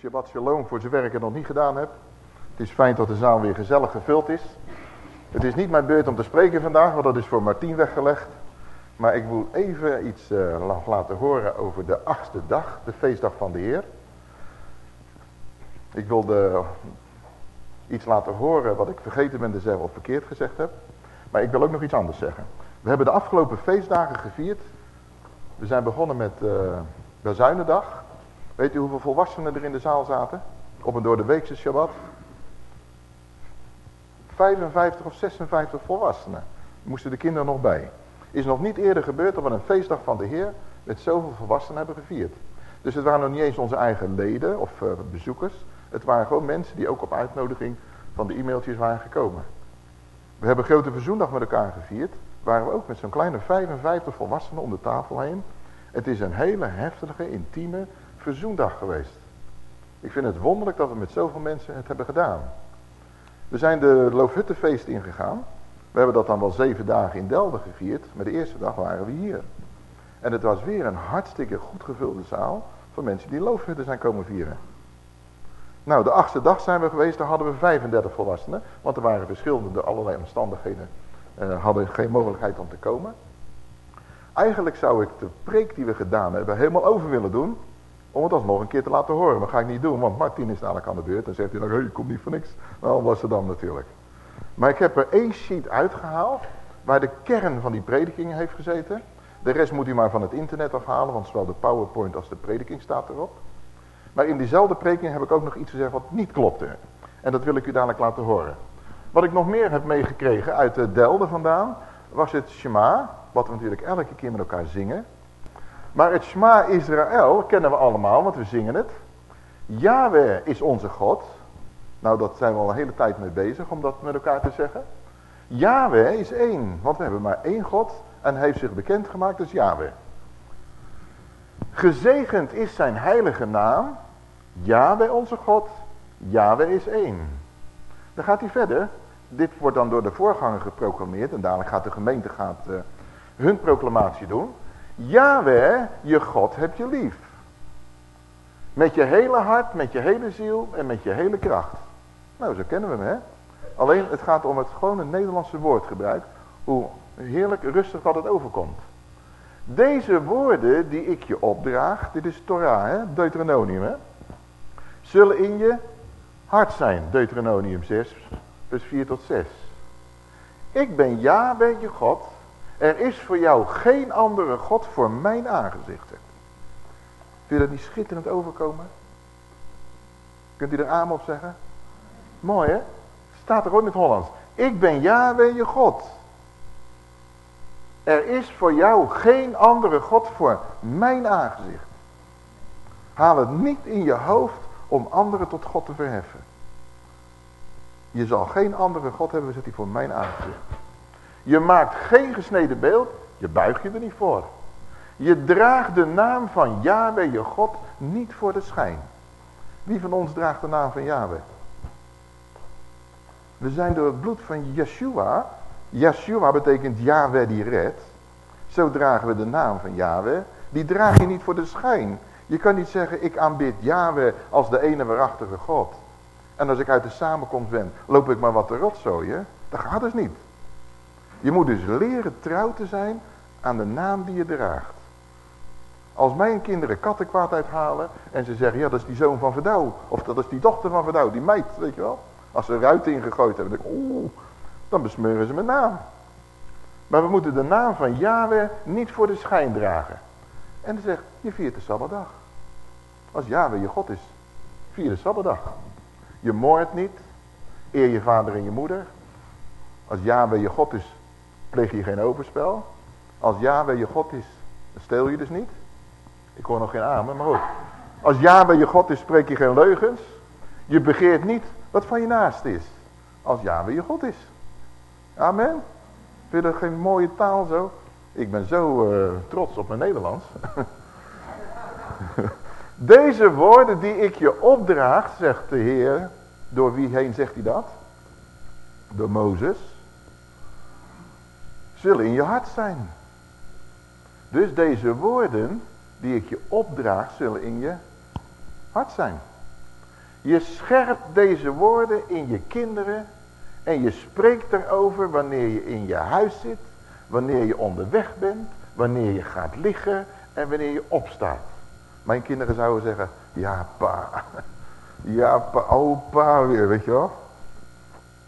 Shabbat Shalom voor zover ik het nog niet gedaan heb. Het is fijn dat de zaal weer gezellig gevuld is. Het is niet mijn beurt om te spreken vandaag, want dat is voor Martien weggelegd. Maar ik wil even iets uh, laten horen over de achtste dag, de feestdag van de Heer. Ik wilde iets laten horen wat ik vergeten ben te zeggen of verkeerd gezegd heb. Maar ik wil ook nog iets anders zeggen. We hebben de afgelopen feestdagen gevierd. We zijn begonnen met uh, de Zuinendag. Weet u hoeveel volwassenen er in de zaal zaten? Op een door de weekse Shabbat? 55 of 56 volwassenen. Moesten de kinderen nog bij. Is nog niet eerder gebeurd dat we een feestdag van de Heer met zoveel volwassenen hebben gevierd. Dus het waren nog niet eens onze eigen leden of uh, bezoekers. Het waren gewoon mensen die ook op uitnodiging van de e-mailtjes waren gekomen. We hebben grote verzoendag met elkaar gevierd. Waren we ook met zo'n kleine 55 volwassenen om de tafel heen. Het is een hele heftige, intieme verzoendag geweest. Ik vind het wonderlijk dat we met zoveel mensen het hebben gedaan. We zijn de Loofhuttenfeest ingegaan. We hebben dat dan wel zeven dagen in Delden gevierd. Maar de eerste dag waren we hier. En het was weer een hartstikke goed gevulde zaal. Van mensen die Loofhutten zijn komen vieren. Nou, de achtste dag zijn we geweest. Daar hadden we 35 volwassenen. Want er waren verschillende allerlei omstandigheden. Uh, hadden geen mogelijkheid om te komen. Eigenlijk zou ik de preek die we gedaan hebben helemaal over willen doen. Om het alsnog een keer te laten horen. Maar ga ik niet doen, want Martin is dadelijk aan de beurt. En zegt hij dan, hey, komt niet voor niks. Nou, was dan natuurlijk. Maar ik heb er één sheet uitgehaald. Waar de kern van die prediking heeft gezeten. De rest moet u maar van het internet afhalen. Want zowel de powerpoint als de prediking staat erop. Maar in diezelfde prediking heb ik ook nog iets gezegd wat niet klopte. En dat wil ik u dadelijk laten horen. Wat ik nog meer heb meegekregen uit de Delden vandaan. Was het Shema. Wat we natuurlijk elke keer met elkaar zingen. Maar het Shema Israël kennen we allemaal, want we zingen het. Yahweh is onze God. Nou, dat zijn we al een hele tijd mee bezig om dat met elkaar te zeggen. Yahweh is één, want we hebben maar één God en heeft zich bekendgemaakt als Yahweh. Gezegend is zijn heilige naam. Yahweh onze God. Yahweh is één. Dan gaat hij verder. Dit wordt dan door de voorganger geproclameerd en dadelijk gaat de gemeente gaat, uh, hun proclamatie doen. Yahweh, je God, heb je lief. Met je hele hart, met je hele ziel en met je hele kracht. Nou, zo kennen we hem, hè. Alleen, het gaat om het gewone Nederlandse woordgebruik. Hoe heerlijk rustig dat het overkomt. Deze woorden die ik je opdraag, dit is Torah, hè? Deuteronomium, hè. Zullen in je hart zijn, Deuteronomium 6, vers 4 tot 6. Ik ben Yahweh je God, er is voor jou geen andere God voor mijn aangezichten. Wil je dat niet schitterend overkomen? Kunt u er aan op zeggen? Mooi hè? Staat er ook in het Hollands. Ik ben Yahweh je God. Er is voor jou geen andere God voor mijn aangezicht. Haal het niet in je hoofd om anderen tot God te verheffen. Je zal geen andere God hebben, zegt hij, voor mijn aangezicht. Je maakt geen gesneden beeld, je buigt je er niet voor. Je draagt de naam van Yahweh, je God, niet voor de schijn. Wie van ons draagt de naam van Yahweh? We zijn door het bloed van Yeshua. Yeshua betekent Yahweh die redt. Zo dragen we de naam van Yahweh. Die draag je niet voor de schijn. Je kan niet zeggen, ik aanbid Yahweh als de ene waarachtige God. En als ik uit de samenkomst ben, loop ik maar wat te rotzooien. Dat gaat dus niet. Je moet dus leren trouw te zijn aan de naam die je draagt. Als mijn kinderen kattenkwaad uithalen en ze zeggen, ja dat is die zoon van Verdouw. Of dat is die dochter van Verdouw, die meid, weet je wel. Als ze ruiten ingegooid hebben, dan denk ik, oeh, dan besmeuren ze mijn naam. Maar we moeten de naam van Yahweh niet voor de schijn dragen. En dan zegt, je viert de Sabbatdag. Als Yahweh je God is, vier de Sabbatdag. Je moordt niet, eer je vader en je moeder. Als Yahweh je God is, pleeg je geen overspel. Als Yahweh je God is, dan steel je dus niet. Ik hoor nog geen amen, maar goed. Als Yahweh je God is, spreek je geen leugens. Je begeert niet wat van je naast is. Als Yahweh je God is. Amen. Vind je geen mooie taal zo? Ik ben zo uh, trots op mijn Nederlands. Deze woorden die ik je opdraag, zegt de Heer. Door wie heen zegt hij dat? Door Mozes zullen in je hart zijn. Dus deze woorden die ik je opdraag zullen in je hard zijn. Je scherpt deze woorden in je kinderen en je spreekt erover wanneer je in je huis zit, wanneer je onderweg bent, wanneer je gaat liggen en wanneer je opstaat. Mijn kinderen zouden zeggen, ja pa, ja pa, oh pa weer, weet je wel.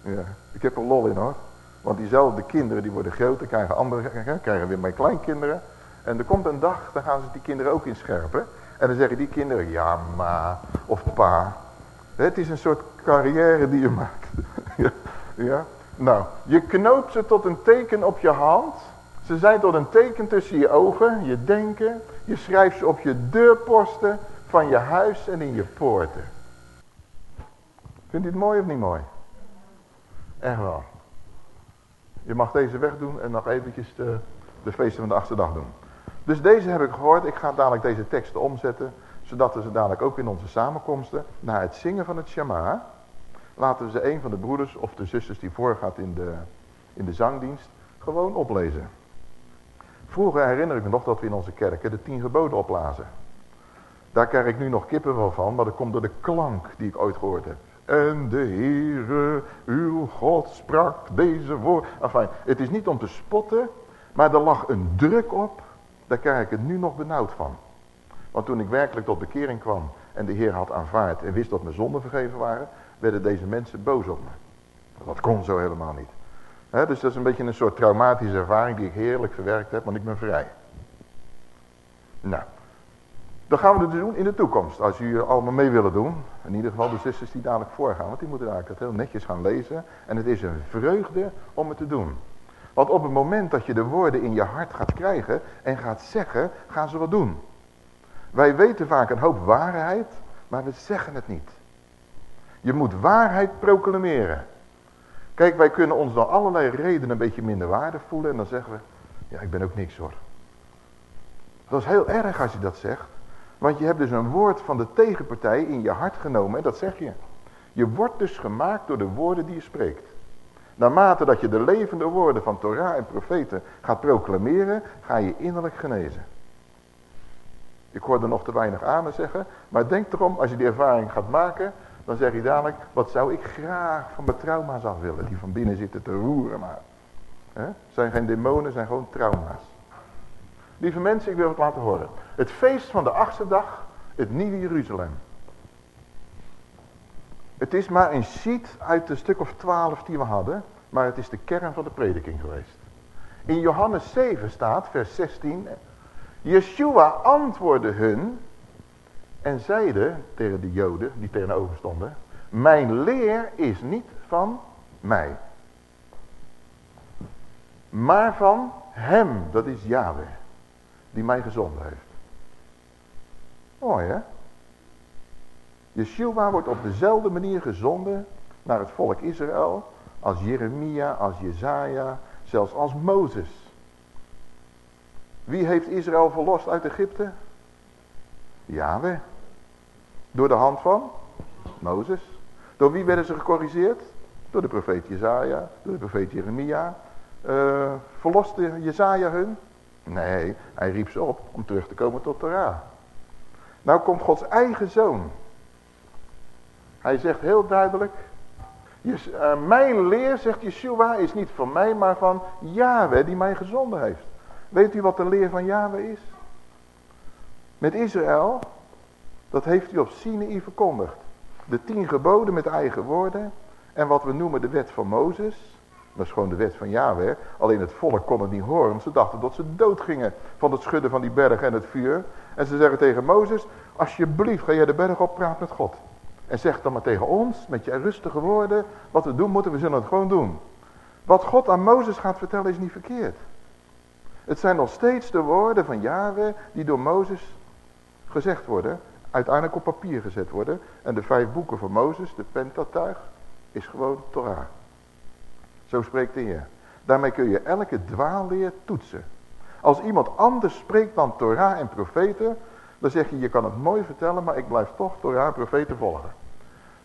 Ja, ik heb er lol in hoor. Want diezelfde kinderen die worden groter, krijgen andere, krijgen weer mijn kleinkinderen. En er komt een dag, dan gaan ze die kinderen ook inscherpen. En dan zeggen die kinderen, ja ma, of pa. Het is een soort carrière die je maakt. ja, Nou, je knoopt ze tot een teken op je hand. Ze zijn tot een teken tussen je ogen, je denken. Je schrijft ze op je deurposten van je huis en in je poorten. Vindt u het mooi of niet mooi? Echt wel. Je mag deze wegdoen en nog eventjes de, de feesten van de achtste dag doen. Dus deze heb ik gehoord. Ik ga dadelijk deze teksten omzetten. Zodat we ze dadelijk ook in onze samenkomsten. Na het zingen van het Shema. Laten we ze een van de broeders of de zusters die voorgaat in de, in de zangdienst. Gewoon oplezen. Vroeger herinner ik me nog dat we in onze kerken de tien geboden oplazen. Daar krijg ik nu nog kippen van. Maar dat komt door de klank die ik ooit gehoord heb. En de Heere, uw God, sprak deze woord. Enfin, het is niet om te spotten, maar er lag een druk op. Daar krijg ik het nu nog benauwd van. Want toen ik werkelijk tot bekering kwam en de Heer had aanvaard en wist dat mijn zonden vergeven waren, werden deze mensen boos op me. Dat kon zo helemaal niet. dus dat is een beetje een soort traumatische ervaring die ik heerlijk verwerkt heb, want ik ben vrij. Nou, dat gaan we dus doen in de toekomst. Als jullie allemaal mee willen doen. In ieder geval de zusters die dadelijk voorgaan. Want die moeten eigenlijk dat heel netjes gaan lezen. En het is een vreugde om het te doen. Want op het moment dat je de woorden in je hart gaat krijgen en gaat zeggen, gaan ze wat doen. Wij weten vaak een hoop waarheid, maar we zeggen het niet. Je moet waarheid proclameren. Kijk, wij kunnen ons door allerlei redenen een beetje minder waarde voelen. En dan zeggen we, ja, ik ben ook niks hoor. Dat is heel erg als je dat zegt. Want je hebt dus een woord van de tegenpartij in je hart genomen en dat zeg je. Je wordt dus gemaakt door de woorden die je spreekt. Naarmate dat je de levende woorden van Torah en profeten gaat proclameren, ga je innerlijk genezen. Ik hoor er nog te weinig aan zeggen, maar denk erom, als je die ervaring gaat maken, dan zeg je dadelijk, wat zou ik graag van mijn trauma's af willen, die van binnen zitten te roeren maar. Het zijn geen demonen, zijn gewoon trauma's. Lieve mensen, ik wil het laten horen. Het feest van de achtste dag, het nieuwe Jeruzalem. Het is maar een sheet uit de stuk of twaalf die we hadden, maar het is de kern van de prediking geweest. In Johannes 7 staat, vers 16, Yeshua antwoordde hun en zeide tegen de joden die tegenover stonden, mijn leer is niet van mij, maar van hem, dat is Yahweh die mij gezonden heeft. Mooi hè? Yeshua wordt op dezelfde manier gezonden naar het volk Israël als Jeremia, als Jezaja, zelfs als Mozes. Wie heeft Israël verlost uit Egypte? Yahweh. Door de hand van Mozes. Door wie werden ze gecorrigeerd? Door de profeet Jezaja, door de profeet Jeremia. Uh, verloste Jezaja hun? Nee, hij riep ze op om terug te komen tot Torah. Nou komt Gods eigen zoon. Hij zegt heel duidelijk. Uh, mijn leer, zegt Yeshua, is niet van mij, maar van Yahweh die mij gezonden heeft. Weet u wat de leer van Yahweh is? Met Israël, dat heeft hij op Sinai verkondigd. De tien geboden met eigen woorden. En wat we noemen de wet van Mozes. Dat is gewoon de wet van Yahweh. Alleen het volk kon het niet horen. Want ze dachten dat ze dood gingen van het schudden van die berg en het vuur. En ze zeggen tegen Mozes. Alsjeblieft ga jij de berg op, praat met God. En zeg dan maar tegen ons, met je rustige woorden. Wat we doen moeten, we zullen het gewoon doen. Wat God aan Mozes gaat vertellen is niet verkeerd. Het zijn nog steeds de woorden van Yahweh die door Mozes gezegd worden. Uiteindelijk op papier gezet worden. En de vijf boeken van Mozes, de Pentateuch, is gewoon Torah. Zo spreekt de Heer. Daarmee kun je elke dwaalleer toetsen. Als iemand anders spreekt dan Torah en profeten, dan zeg je, je kan het mooi vertellen, maar ik blijf toch Torah en profeten volgen.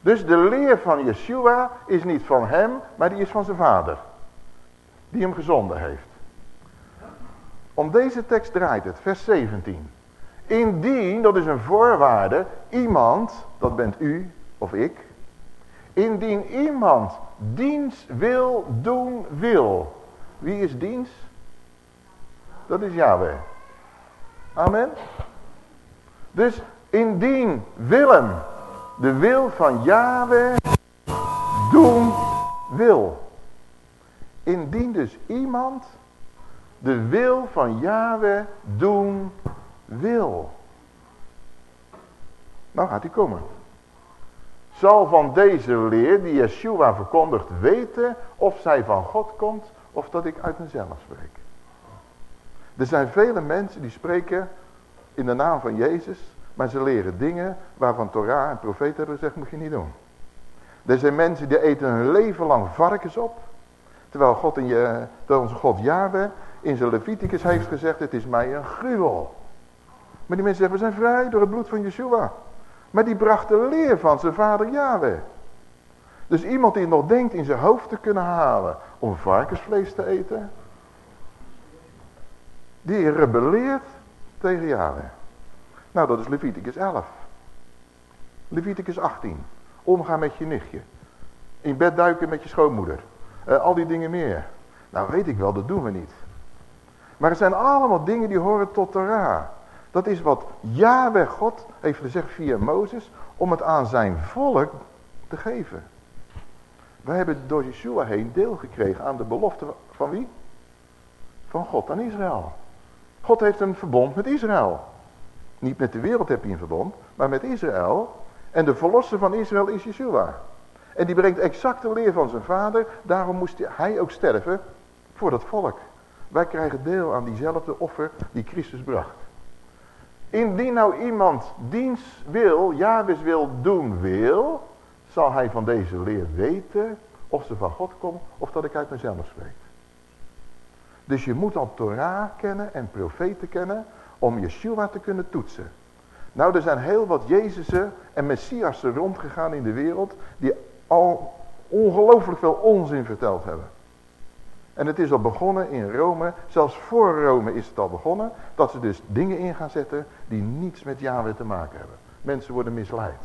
Dus de leer van Yeshua is niet van hem, maar die is van zijn vader. Die hem gezonden heeft. Om deze tekst draait het, vers 17. Indien, dat is een voorwaarde, iemand, dat bent u of ik. Indien iemand dienst wil doen wil. Wie is dienst? Dat is Yahweh. Amen. Dus indien Willem de wil van Yahweh doen wil. Indien dus iemand de wil van Yahweh doen wil. Nou gaat hij komen. Zal van deze leer die Yeshua verkondigt weten of zij van God komt of dat ik uit mezelf spreek. Er zijn vele mensen die spreken in de naam van Jezus, maar ze leren dingen waarvan Torah en profeten hebben gezegd moet je niet doen. Er zijn mensen die eten hun leven lang varkens op, terwijl, God in je, onze God Yahweh in zijn Leviticus heeft gezegd het is mij een gruwel. Maar die mensen zeggen, we zijn vrij door het bloed van Yeshua. Maar die bracht de leer van zijn vader Yahweh. Dus iemand die nog denkt in zijn hoofd te kunnen halen om varkensvlees te eten. Die rebelleert tegen Yahweh. Nou, dat is Leviticus 11. Leviticus 18. Omgaan met je nichtje. In bed duiken met je schoonmoeder. Uh, al die dingen meer. Nou weet ik wel, dat doen we niet. Maar het zijn allemaal dingen die horen tot Torah. Dat is wat Yahweh God heeft gezegd via Mozes om het aan zijn volk te geven. Wij hebben door Yeshua heen deel gekregen aan de belofte van wie? Van God aan Israël. God heeft een verbond met Israël. Niet met de wereld heb je een verbond, maar met Israël. En de verlosser van Israël is Yeshua. En die brengt exact de leer van zijn vader. Daarom moest hij ook sterven voor dat volk. Wij krijgen deel aan diezelfde offer die Christus bracht. Indien nou iemand dienst wil, Jahwes wil doen wil, zal hij van deze leer weten of ze van God komt of dat ik uit mezelf spreek. Dus je moet al Torah kennen en profeten kennen om Yeshua te kunnen toetsen. Nou, er zijn heel wat Jezusen en Messiassen rondgegaan in de wereld die al ongelooflijk veel onzin verteld hebben. En het is al begonnen in Rome, zelfs voor Rome is het al begonnen, dat ze dus dingen in gaan zetten die niets met Yahweh te maken hebben. Mensen worden misleid.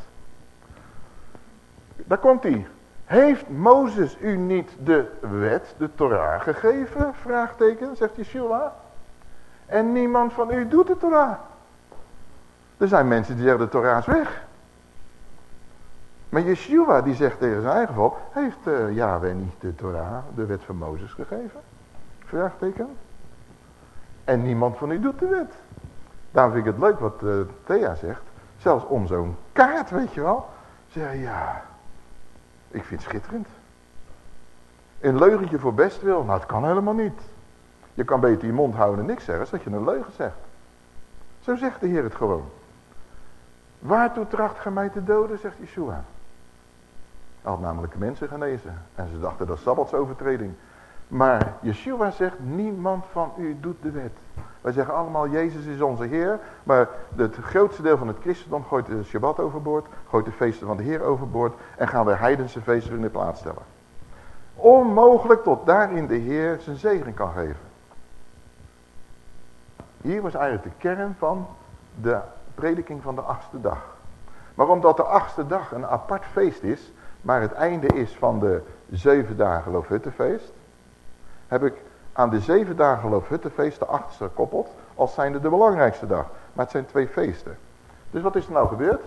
Daar komt hij. Heeft Mozes u niet de wet, de Torah, gegeven? Vraagteken, zegt Yeshua. En niemand van u doet de Torah. Er zijn mensen die zeggen de Torah is weg. Maar Yeshua die zegt tegen zijn eigen volk, heeft uh, Yahweh niet de Torah, de wet van Mozes gegeven? Vraagteken. En niemand van u doet de wet. Daarom vind ik het leuk wat uh, Thea zegt. Zelfs om zo'n kaart, weet je wel. Zeg ja, ik vind het schitterend. Een leugentje voor best wil, nou het kan helemaal niet. Je kan beter je mond houden en niks zeggen, zodat je een leugen zegt. Zo zegt de Heer het gewoon. Waartoe tracht gij mij te doden, zegt Yeshua. Had namelijk mensen genezen. En ze dachten dat is sabbatsovertreding. Maar Yeshua zegt, niemand van u doet de wet. Wij zeggen allemaal, Jezus is onze Heer. Maar het grootste deel van het christendom gooit de Shabbat overboord. Gooit de feesten van de Heer overboord. En gaan we heidense feesten in de plaats stellen. Onmogelijk tot daarin de Heer zijn zegen kan geven. Hier was eigenlijk de kern van de prediking van de achtste dag. Maar omdat de achtste dag een apart feest is, maar het einde is van de zeven dagen Loofhuttenfeest, heb ik aan de zeven dagen Loofhuttenfeest de achtste gekoppeld, als zijnde de belangrijkste dag. Maar het zijn twee feesten. Dus wat is er nou gebeurd?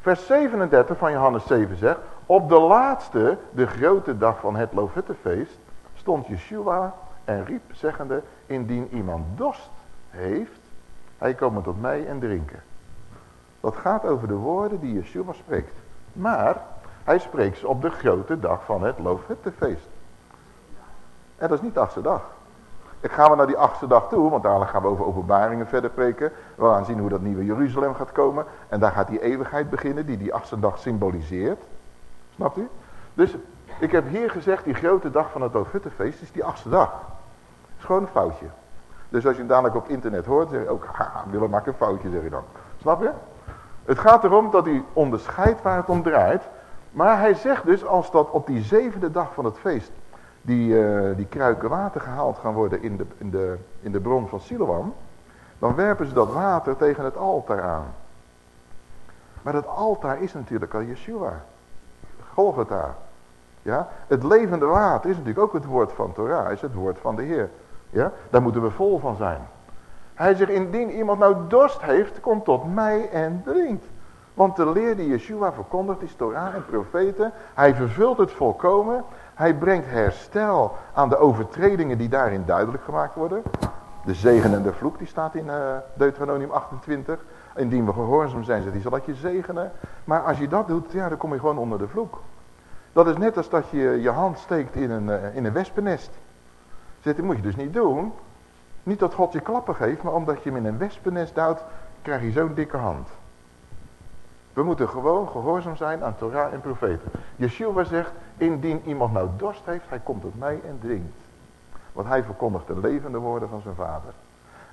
Vers 37 van Johannes 7 zegt, op de laatste, de grote dag van het Loofhuttenfeest, stond Yeshua en riep zeggende, indien iemand dorst heeft, hij komen tot mij en drinken. Dat gaat over de woorden die Yeshua spreekt. Maar hij spreekt ze op de grote dag van het Loofhuttenfeest. En dat is niet de achtste dag. Ik ga we naar die achtste dag toe, want daar gaan we over openbaringen verder preken. We gaan zien hoe dat nieuwe Jeruzalem gaat komen. En daar gaat die eeuwigheid beginnen, die die achtste dag symboliseert. Snapt u? Dus ik heb hier gezegd, die grote dag van het Loofhuttenfeest is die achtste dag. is gewoon een foutje. Dus als je hem dadelijk op internet hoort, zeg je ook, haha, Willem maakt een foutje, zeg je dan. Snap je? Het gaat erom dat hij onderscheidt waar het om draait. Maar hij zegt dus, als dat op die zevende dag van het feest, die, uh, die kruiken water gehaald gaan worden in de, in, de, in de bron van Siloam, Dan werpen ze dat water tegen het altaar aan. Maar dat altaar is natuurlijk al Yeshua. Golgotha. Ja? Het levende water is natuurlijk ook het woord van Torah. Is het woord van de Heer. Ja? Daar moeten we vol van zijn. Hij zegt, indien iemand nou dorst heeft, kom tot mij en drinkt. Want de leer die Yeshua verkondigt is Torah en profeten. Hij vervult het volkomen. Hij brengt herstel aan de overtredingen die daarin duidelijk gemaakt worden. De zegen en de vloek, die staat in uh, Deuteronomium 28. Indien we gehoorzaam zijn, zegt hij, zal dat je zegenen. Maar als je dat doet, ja, dan kom je gewoon onder de vloek. Dat is net als dat je je hand steekt in een, uh, in een wespennest. Zegt, dat moet je dus niet doen. Niet dat God je klappen geeft, maar omdat je hem in een wespennest duwt, krijg je zo'n dikke hand. We moeten gewoon gehoorzaam zijn aan Torah en profeten. Yeshua zegt, indien iemand nou dorst heeft, hij komt tot mij en drinkt. Want hij verkondigt de levende woorden van zijn vader.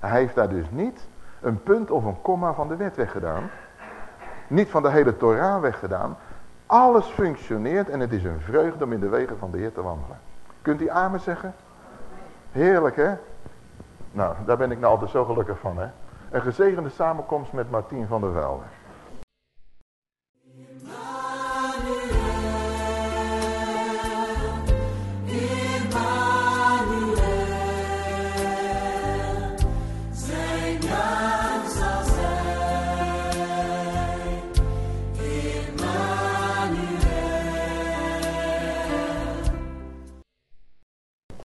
Hij heeft daar dus niet een punt of een komma van de wet weggedaan. Niet van de hele Torah weggedaan. Alles functioneert en het is een vreugde om in de wegen van de Heer te wandelen. Kunt u amen zeggen? Heerlijk hè? Nou, daar ben ik nou altijd zo gelukkig van hè. Een gezegende samenkomst met Martien van der Velde.